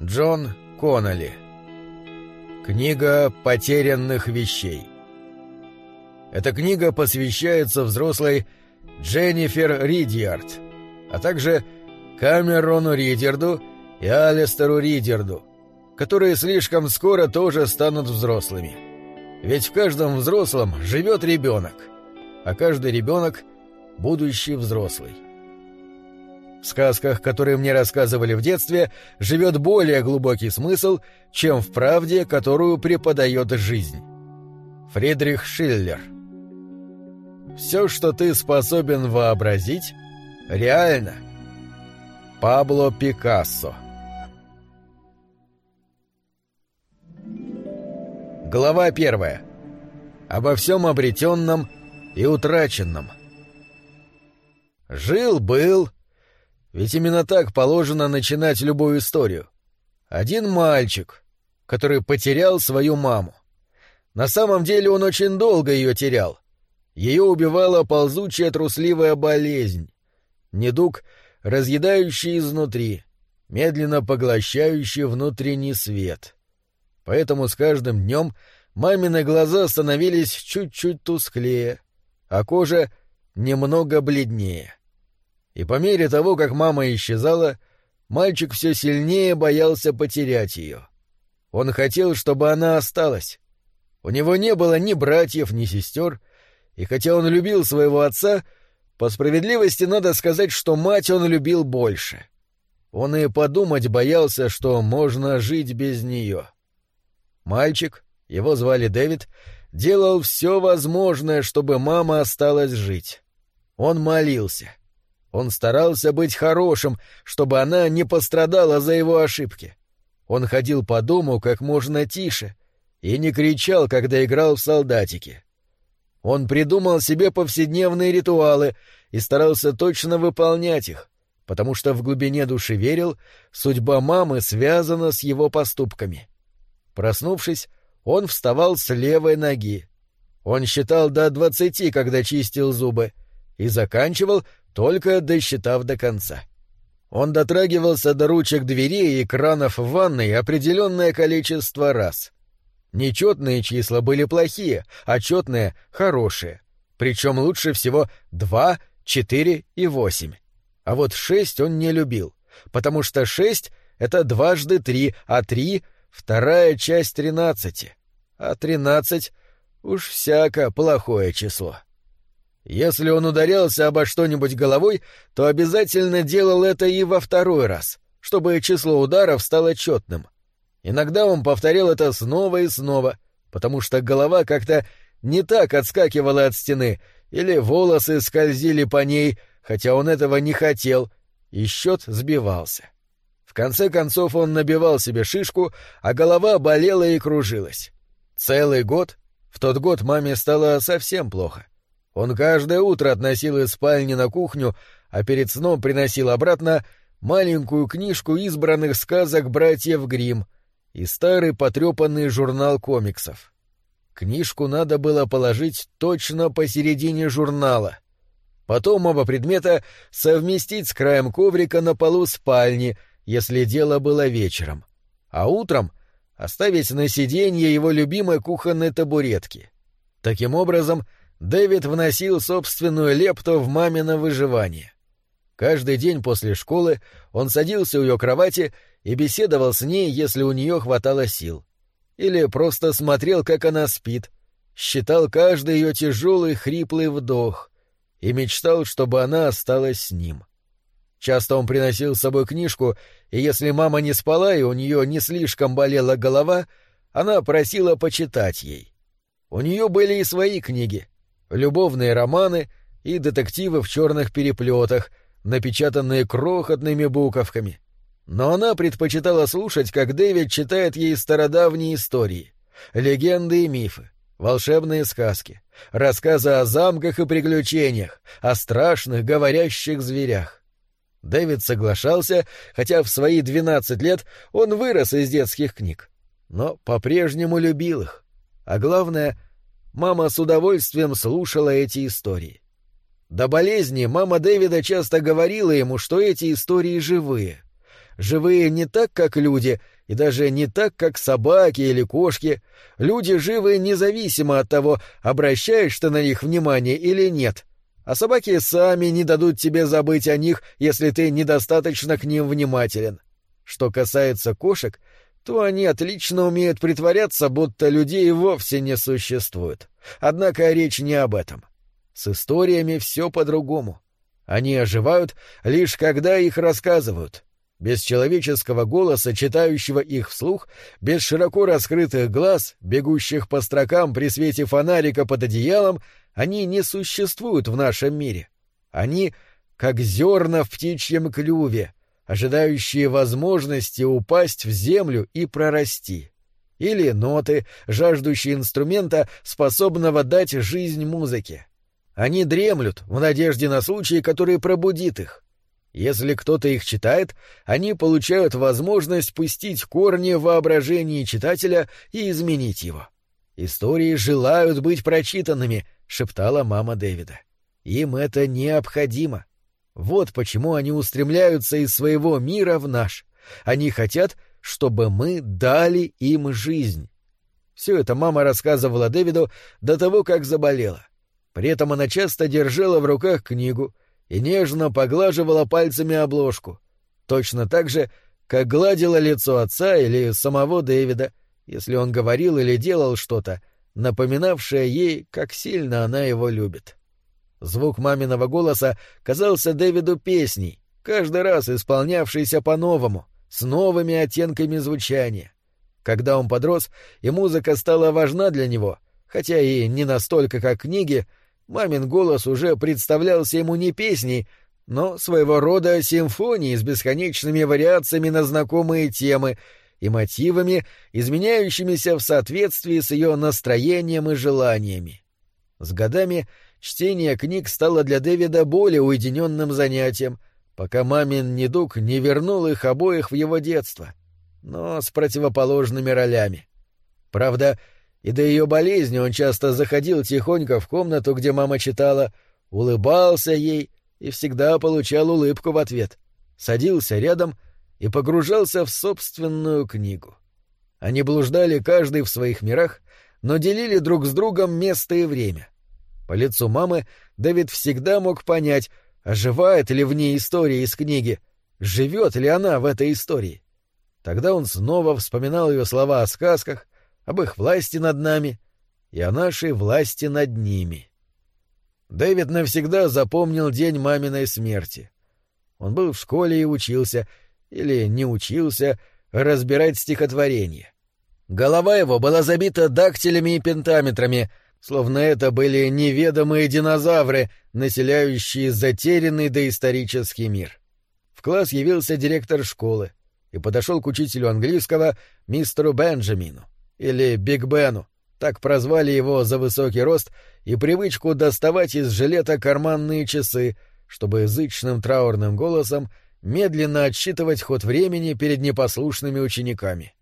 Джон Конноли. Книга потерянных вещей. Эта книга посвящается взрослой Дженнифер Ридьярд, а также Камерону Ридерду и Алистеру Ридерду, которые слишком скоро тоже станут взрослыми. Ведь в каждом взрослом живет ребенок, а каждый ребенок — будущий взрослый. В сказках, которые мне рассказывали в детстве, живет более глубокий смысл, чем в правде, которую преподает жизнь. Фридрих Шиллер Все, что ты способен вообразить, реально. Пабло Пикассо Глава первая. Обо всем обретенном и утраченном. Жил-был ведь именно так положено начинать любую историю. Один мальчик, который потерял свою маму. На самом деле он очень долго ее терял. Ее убивала ползучая трусливая болезнь. Недуг, разъедающий изнутри, медленно поглощающий внутренний свет. Поэтому с каждым днем мамины глаза становились чуть-чуть тусклее, а кожа немного бледнее. И по мере того, как мама исчезала, мальчик все сильнее боялся потерять ее. Он хотел, чтобы она осталась. У него не было ни братьев, ни сестер, и хотя он любил своего отца, по справедливости надо сказать, что мать он любил больше. Он и подумать боялся, что можно жить без нее. Мальчик, его звали Дэвид, делал все возможное, чтобы мама осталась жить. Он молился. Он старался быть хорошим, чтобы она не пострадала за его ошибки. Он ходил по дому как можно тише и не кричал, когда играл в солдатики. Он придумал себе повседневные ритуалы и старался точно выполнять их, потому что в глубине души верил, судьба мамы связана с его поступками. Проснувшись, он вставал с левой ноги. Он считал до двадцати, когда чистил зубы, и заканчивал, только досчитав до конца. Он дотрагивался до ручек дверей и кранов в ванной определенное количество раз. Нечетные числа были плохие, а четные — хорошие. Причем лучше всего два, четыре и восемь. А вот шесть он не любил, потому что шесть — это дважды три, а три — вторая часть тринадцати. А тринадцать — уж всяко плохое число. Если он ударялся обо что-нибудь головой, то обязательно делал это и во второй раз, чтобы число ударов стало четным. Иногда он повторял это снова и снова, потому что голова как-то не так отскакивала от стены, или волосы скользили по ней, хотя он этого не хотел, и счет сбивался. В конце концов он набивал себе шишку, а голова болела и кружилась. Целый год, в тот год маме стало совсем плохо — он каждое утро относил из спальни на кухню, а перед сном приносил обратно маленькую книжку избранных сказок братьев Грим и старый потрепанный журнал комиксов. Книжку надо было положить точно посередине журнала. Потом оба предмета совместить с краем коврика на полу спальни, если дело было вечером. А утром оставить на сиденье его любимой кухонной табуретки. Таким образом, Дэвид вносил собственную лепту в мамино выживание. Каждый день после школы он садился у ее кровати и беседовал с ней, если у нее хватало сил. Или просто смотрел, как она спит, считал каждый ее тяжелый хриплый вдох и мечтал, чтобы она осталась с ним. Часто он приносил с собой книжку, и если мама не спала и у нее не слишком болела голова, она просила почитать ей. У нее были и свои книги, любовные романы и детективы в черных переплетах, напечатанные крохотными буковками. Но она предпочитала слушать, как Дэвид читает ей стародавние истории, легенды и мифы, волшебные сказки, рассказы о замках и приключениях, о страшных говорящих зверях. Дэвид соглашался, хотя в свои двенадцать лет он вырос из детских книг, но по-прежнему любил их. А главное — Мама с удовольствием слушала эти истории. До болезни мама Дэвида часто говорила ему, что эти истории живые. живые не так, как люди, и даже не так, как собаки или кошки. Люди живы независимо от того, обращаешь ты на них внимание или нет. А собаки сами не дадут тебе забыть о них, если ты недостаточно к ним внимателен. Что касается кошек, то они отлично умеют притворяться, будто людей вовсе не существует. Однако речь не об этом. С историями все по-другому. Они оживают лишь когда их рассказывают. Без человеческого голоса, читающего их вслух, без широко раскрытых глаз, бегущих по строкам при свете фонарика под одеялом, они не существуют в нашем мире. Они — как зерна в птичьем клюве, ожидающие возможности упасть в землю и прорасти. Или ноты, жаждущие инструмента, способного дать жизнь музыке. Они дремлют в надежде на случай, который пробудит их. Если кто-то их читает, они получают возможность пустить корни в воображении читателя и изменить его. «Истории желают быть прочитанными», — шептала мама Дэвида. «Им это необходимо. Вот почему они устремляются из своего мира в наш. Они хотят, чтобы мы дали им жизнь. Все это мама рассказывала Дэвиду до того, как заболела. При этом она часто держала в руках книгу и нежно поглаживала пальцами обложку, точно так же, как гладила лицо отца или самого Дэвида, если он говорил или делал что-то, напоминавшее ей, как сильно она его любит. Звук маминого голоса казался Дэвиду песней, каждый раз исполнявшейся по-новому, с новыми оттенками звучания. Когда он подрос, и музыка стала важна для него, хотя и не настолько, как книги, мамин голос уже представлялся ему не песней, но своего рода симфонией с бесконечными вариациями на знакомые темы и мотивами, изменяющимися в соответствии с ее настроением и желаниями. С годами — чтение книг стало для Дэвида более уединенным занятием, пока мамин недуг не вернул их обоих в его детство, но с противоположными ролями. Правда, и до ее болезни он часто заходил тихонько в комнату, где мама читала, улыбался ей и всегда получал улыбку в ответ, садился рядом и погружался в собственную книгу. Они блуждали каждый в своих мирах, но делили друг с другом место и время — по лицу мамы Дэвид всегда мог понять, оживает ли в ней история из книги, живет ли она в этой истории. Тогда он снова вспоминал ее слова о сказках, об их власти над нами и о нашей власти над ними. Дэвид навсегда запомнил день маминой смерти. Он был в школе и учился, или не учился, разбирать стихотворение. Голова его была забита дактилями и пентаметрами — словно это были неведомые динозавры, населяющие затерянный доисторический мир. В класс явился директор школы и подошел к учителю английского мистеру Бенджамину, или Биг Бену, так прозвали его за высокий рост и привычку доставать из жилета карманные часы, чтобы зычным траурным голосом медленно отсчитывать ход времени перед непослушными учениками.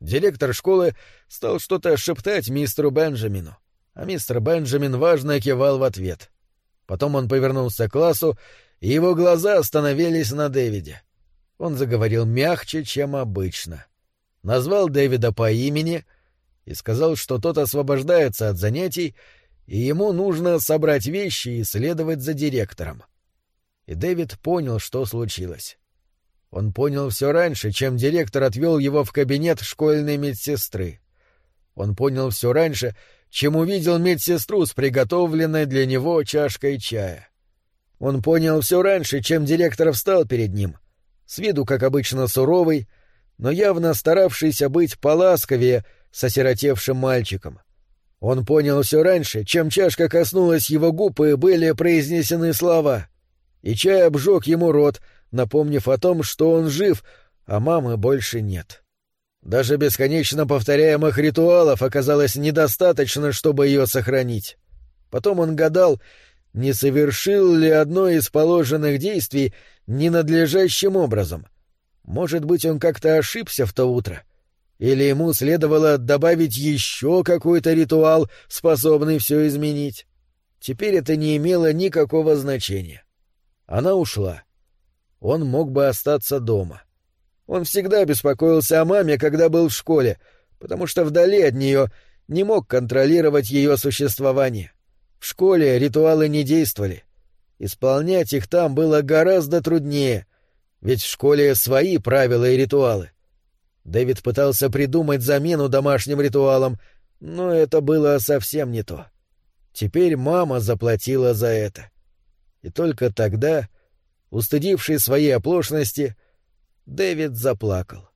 Директор школы стал что-то шептать мистеру Бенджамину, а мистер Бенджамин важно кивал в ответ. Потом он повернулся к классу, и его глаза остановились на Дэвиде. Он заговорил мягче, чем обычно. Назвал Дэвида по имени и сказал, что тот освобождается от занятий, и ему нужно собрать вещи и следовать за директором. И Дэвид понял, что случилось. Он понял все раньше, чем директор отвел его в кабинет школьной медсестры. Он понял все раньше, чем увидел медсестру с приготовленной для него чашкой чая. Он понял все раньше, чем директор встал перед ним, с виду, как обычно, суровый, но явно старавшийся быть поласковее с осиротевшим мальчиком. Он понял все раньше, чем чашка коснулась его губ и были произнесены слова. И чай обжег ему рот, напомнив о том, что он жив, а мамы больше нет. Даже бесконечно повторяемых ритуалов оказалось недостаточно, чтобы ее сохранить. Потом он гадал, не совершил ли одно из положенных действий ненадлежащим образом. Может быть, он как-то ошибся в то утро. Или ему следовало добавить еще какой-то ритуал, способный все изменить. Теперь это не имело никакого значения. Она ушла. Он мог бы остаться дома. Он всегда беспокоился о маме, когда был в школе, потому что вдали от нее не мог контролировать ее существование. В школе ритуалы не действовали. Исполнять их там было гораздо труднее, ведь в школе свои правила и ритуалы. Дэвид пытался придумать замену домашним ритуалам, но это было совсем не то. Теперь мама заплатила за это. И только тогда, устыдившись своей оплошности, Дэвид заплакал.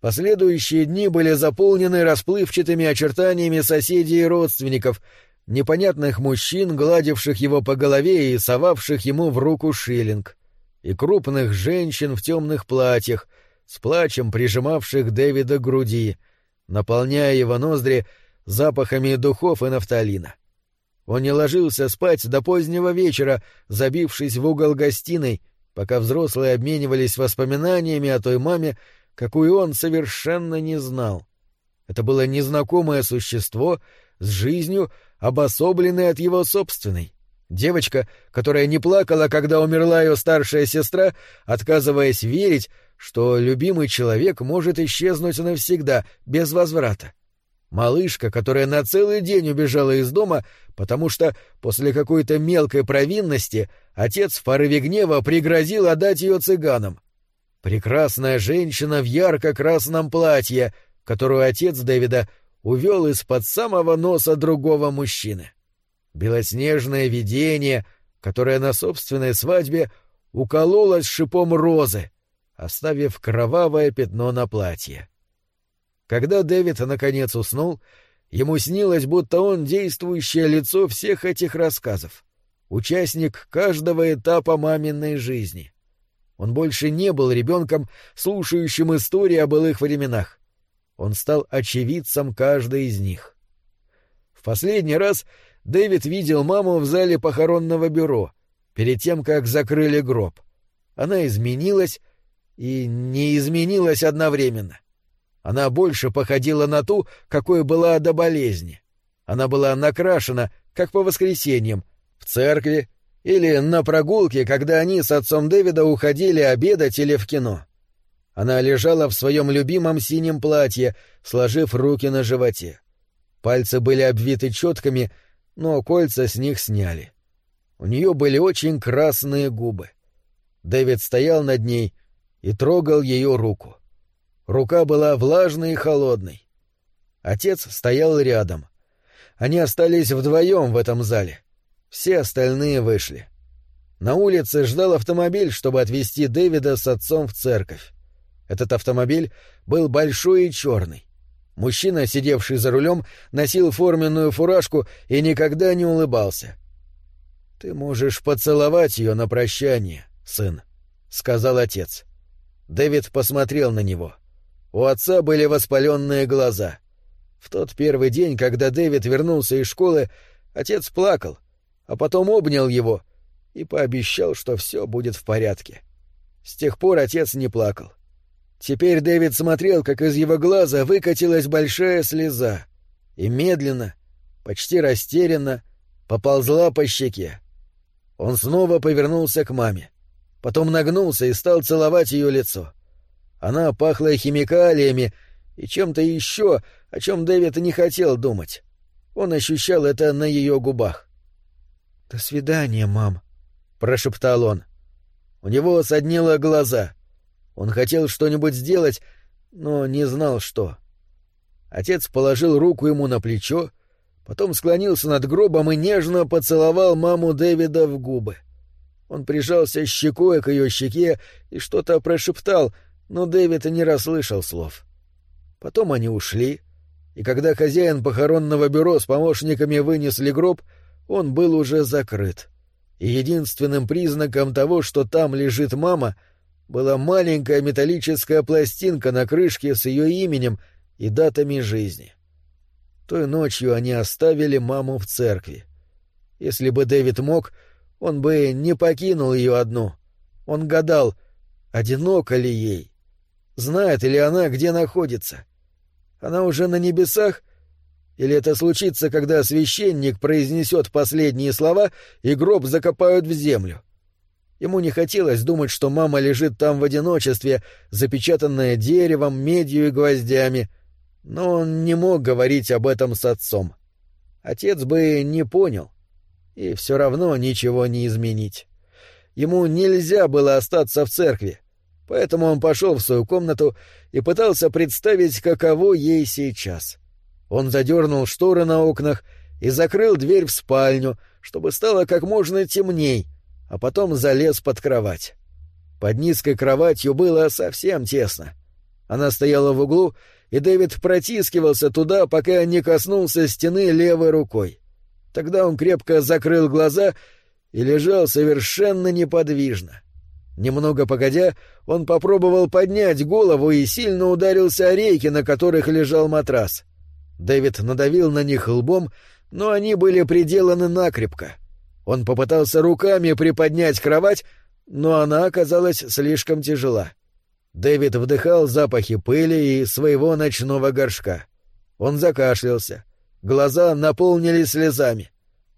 Последующие дни были заполнены расплывчатыми очертаниями соседей и родственников, непонятных мужчин, гладивших его по голове и совавших ему в руку шиллинг, и крупных женщин в темных платьях, с плачем прижимавших Дэвида к груди, наполняя его ноздри запахами духов и нафталина. Он не ложился спать до позднего вечера, забившись в угол гостиной, пока взрослые обменивались воспоминаниями о той маме, какую он совершенно не знал. Это было незнакомое существо с жизнью, обособленной от его собственной. Девочка, которая не плакала, когда умерла ее старшая сестра, отказываясь верить, что любимый человек может исчезнуть навсегда, без возврата. Малышка, которая на целый день убежала из дома, потому что после какой-то мелкой провинности отец в порыве гнева пригрозил отдать ее цыганам. Прекрасная женщина в ярко-красном платье, которую отец Дэвида увел из-под самого носа другого мужчины. Белоснежное видение, которое на собственной свадьбе укололось шипом розы, оставив кровавое пятно на платье. Когда Дэвид наконец уснул, ему снилось, будто он действующее лицо всех этих рассказов, участник каждого этапа маминой жизни — он больше не был ребенком, слушающим истории о былых временах. Он стал очевидцем каждой из них. В последний раз Дэвид видел маму в зале похоронного бюро, перед тем, как закрыли гроб. Она изменилась и не изменилась одновременно. Она больше походила на ту, какой была до болезни. Она была накрашена, как по воскресеньям, в церкви или на прогулке, когда они с отцом Дэвида уходили обедать или в кино. Она лежала в своем любимом синем платье, сложив руки на животе. Пальцы были обвиты четками, но кольца с них сняли. У нее были очень красные губы. Дэвид стоял над ней и трогал ее руку. Рука была влажной и холодной. Отец стоял рядом. Они остались вдвоем в этом зале — все остальные вышли. На улице ждал автомобиль, чтобы отвезти Дэвида с отцом в церковь. Этот автомобиль был большой и черный. Мужчина, сидевший за рулем, носил форменную фуражку и никогда не улыбался. «Ты можешь поцеловать ее на прощание, сын», — сказал отец. Дэвид посмотрел на него. У отца были воспаленные глаза. В тот первый день, когда Дэвид вернулся из школы, отец плакал — а потом обнял его и пообещал, что все будет в порядке. С тех пор отец не плакал. Теперь Дэвид смотрел, как из его глаза выкатилась большая слеза, и медленно, почти растерянно, поползла по щеке. Он снова повернулся к маме, потом нагнулся и стал целовать ее лицо. Она пахла химикалиями и чем-то еще, о чем Дэвид не хотел думать. Он ощущал это на ее губах. «До свидания, мам», — прошептал он. У него соднило глаза. Он хотел что-нибудь сделать, но не знал, что. Отец положил руку ему на плечо, потом склонился над гробом и нежно поцеловал маму Дэвида в губы. Он прижался щекой к ее щеке и что-то прошептал, но Дэвид не расслышал слов. Потом они ушли, и когда хозяин похоронного бюро с помощниками вынесли гроб — он был уже закрыт. И единственным признаком того, что там лежит мама, была маленькая металлическая пластинка на крышке с ее именем и датами жизни. Той ночью они оставили маму в церкви. Если бы Дэвид мог, он бы не покинул ее одну. Он гадал, одиноко ли ей, знает ли она, где находится. Она уже на небесах или это случится, когда священник произнесет последние слова и гроб закопают в землю? Ему не хотелось думать, что мама лежит там в одиночестве, запечатанная деревом, медью и гвоздями, но он не мог говорить об этом с отцом. Отец бы не понял, и все равно ничего не изменить. Ему нельзя было остаться в церкви, поэтому он пошел в свою комнату и пытался представить, каково ей сейчас. Он задернул шторы на окнах и закрыл дверь в спальню, чтобы стало как можно темней, а потом залез под кровать. Под низкой кроватью было совсем тесно. Она стояла в углу, и Дэвид протискивался туда, пока не коснулся стены левой рукой. Тогда он крепко закрыл глаза и лежал совершенно неподвижно. Немного погодя, он попробовал поднять голову и сильно ударился о рейки, на которых лежал матрас. Дэвид надавил на них лбом, но они были приделаны накрепко. Он попытался руками приподнять кровать, но она оказалась слишком тяжела. Дэвид вдыхал запахи пыли и своего ночного горшка. Он закашлялся. Глаза наполнились слезами.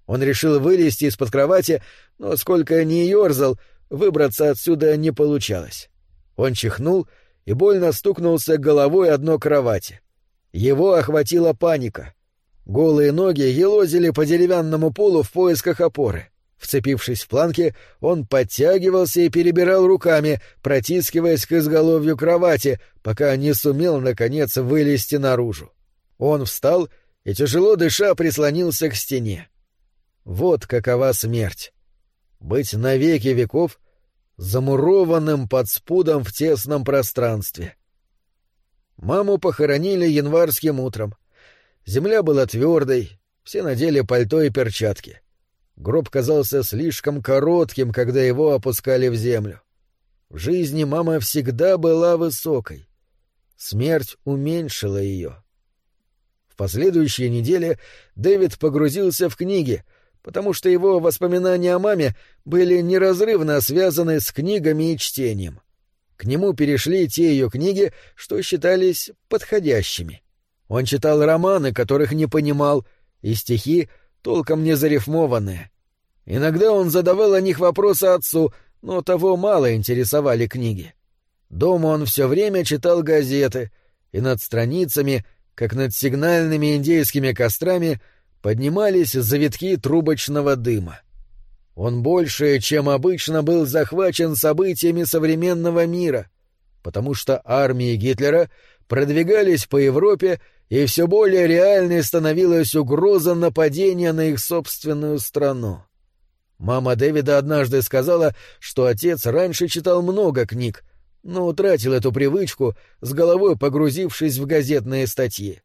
Он решил вылезти из-под кровати, но сколько ни ерзал, выбраться отсюда не получалось. Он чихнул и больно стукнулся головой о дно кровати. Его охватила паника. Голые ноги елозили по деревянному полу в поисках опоры. Вцепившись в планки, он подтягивался и перебирал руками, протискиваясь к изголовью кровати, пока не сумел, наконец, вылезти наружу. Он встал и, тяжело дыша, прислонился к стене. Вот какова смерть. Быть навеки веков замурованным под спудом в тесном пространстве. Маму похоронили январским утром. Земля была твердой, все надели пальто и перчатки. Гроб казался слишком коротким, когда его опускали в землю. В жизни мама всегда была высокой. Смерть уменьшила ее. В последующие недели Дэвид погрузился в книги, потому что его воспоминания о маме были неразрывно связаны с книгами и чтением. К нему перешли те ее книги, что считались подходящими. Он читал романы, которых не понимал, и стихи, толком не зарифмованные. Иногда он задавал о них вопросы отцу, но того мало интересовали книги. Дома он все время читал газеты, и над страницами, как над сигнальными индейскими кострами, поднимались завитки трубочного дыма. Он больше, чем обычно, был захвачен событиями современного мира, потому что армии Гитлера продвигались по Европе и все более реальной становилась угроза нападения на их собственную страну. Мама Дэвида однажды сказала, что отец раньше читал много книг, но утратил эту привычку, с головой погрузившись в газетные статьи.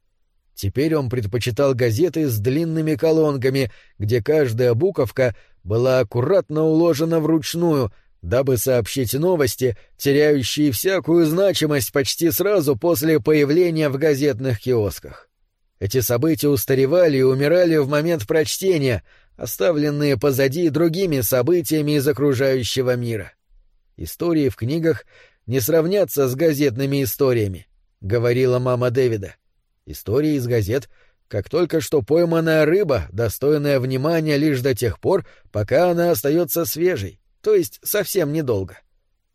Теперь он предпочитал газеты с длинными колонками, где каждая буковка была аккуратно уложена вручную — дабы сообщить новости, теряющие всякую значимость почти сразу после появления в газетных киосках. Эти события устаревали и умирали в момент прочтения, оставленные позади другими событиями из окружающего мира. Истории в книгах не сравнятся с газетными историями, — говорила мама Дэвида. Истории из газет — как только что пойманная рыба, достойная внимания лишь до тех пор, пока она остается свежей то есть совсем недолго.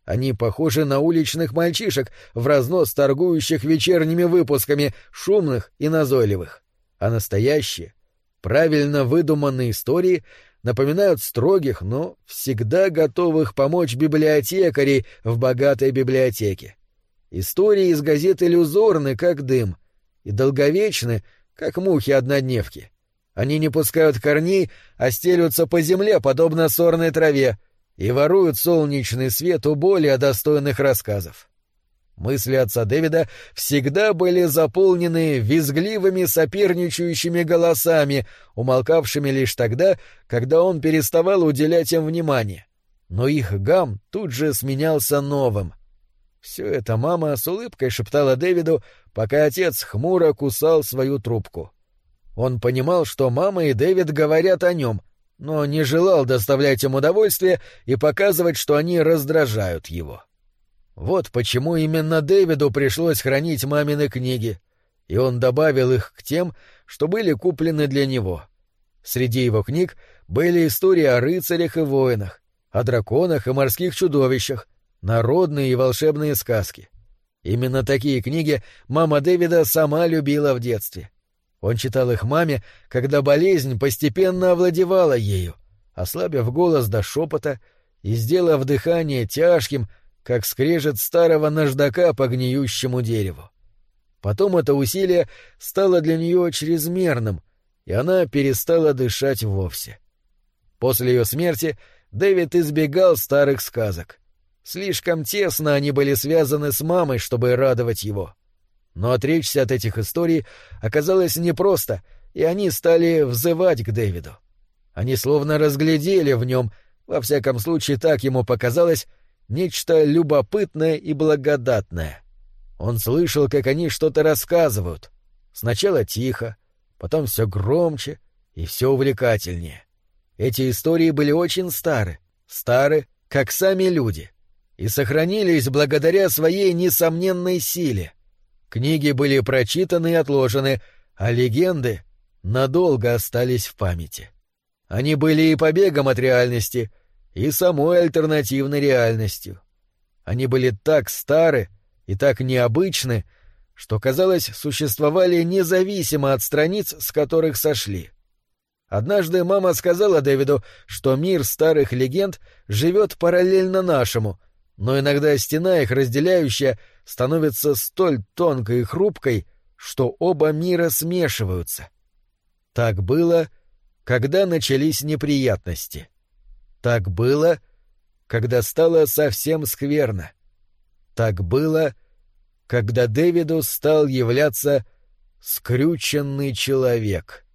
Они похожи на уличных мальчишек, в разнос торгующих вечерними выпусками, шумных и назойливых. А настоящие, правильно выдуманные истории напоминают строгих, но всегда готовых помочь библиотекарей в богатой библиотеке. Истории из газет иллюзорны, как дым, и долговечны, как мухи-однодневки. Они не пускают корней, а стелются по земле, подобно сорной траве, и воруют солнечный свет у более достойных рассказов. Мысли отца Дэвида всегда были заполнены визгливыми соперничающими голосами, умолкавшими лишь тогда, когда он переставал уделять им внимание. Но их гам тут же сменялся новым. Все это мама с улыбкой шептала Дэвиду, пока отец хмуро кусал свою трубку. Он понимал, что мама и Дэвид говорят о нем — но не желал доставлять им удовольствие и показывать, что они раздражают его. Вот почему именно Дэвиду пришлось хранить мамины книги, и он добавил их к тем, что были куплены для него. Среди его книг были истории о рыцарях и воинах, о драконах и морских чудовищах, народные и волшебные сказки. Именно такие книги мама Дэвида сама любила в детстве. Он читал их маме, когда болезнь постепенно овладевала ею, ослабив голос до шепота и сделав дыхание тяжким, как скрежет старого наждака по гниющему дереву. Потом это усилие стало для нее чрезмерным, и она перестала дышать вовсе. После ее смерти Дэвид избегал старых сказок. Слишком тесно они были связаны с мамой, чтобы радовать его. Но отречься от этих историй оказалось непросто, и они стали взывать к Дэвиду. Они словно разглядели в нем, во всяком случае так ему показалось, нечто любопытное и благодатное. Он слышал, как они что-то рассказывают. Сначала тихо, потом все громче и все увлекательнее. Эти истории были очень стары, стары, как сами люди, и сохранились благодаря своей несомненной силе. Книги были прочитаны и отложены, а легенды надолго остались в памяти. Они были и побегом от реальности, и самой альтернативной реальностью. Они были так стары и так необычны, что, казалось, существовали независимо от страниц, с которых сошли. Однажды мама сказала Дэвиду, что мир старых легенд живет параллельно нашему, но иногда стена их разделяющая становится столь тонкой и хрупкой, что оба мира смешиваются. Так было, когда начались неприятности. Так было, когда стало совсем скверно. Так было, когда Дэвиду стал являться скрюченный человек —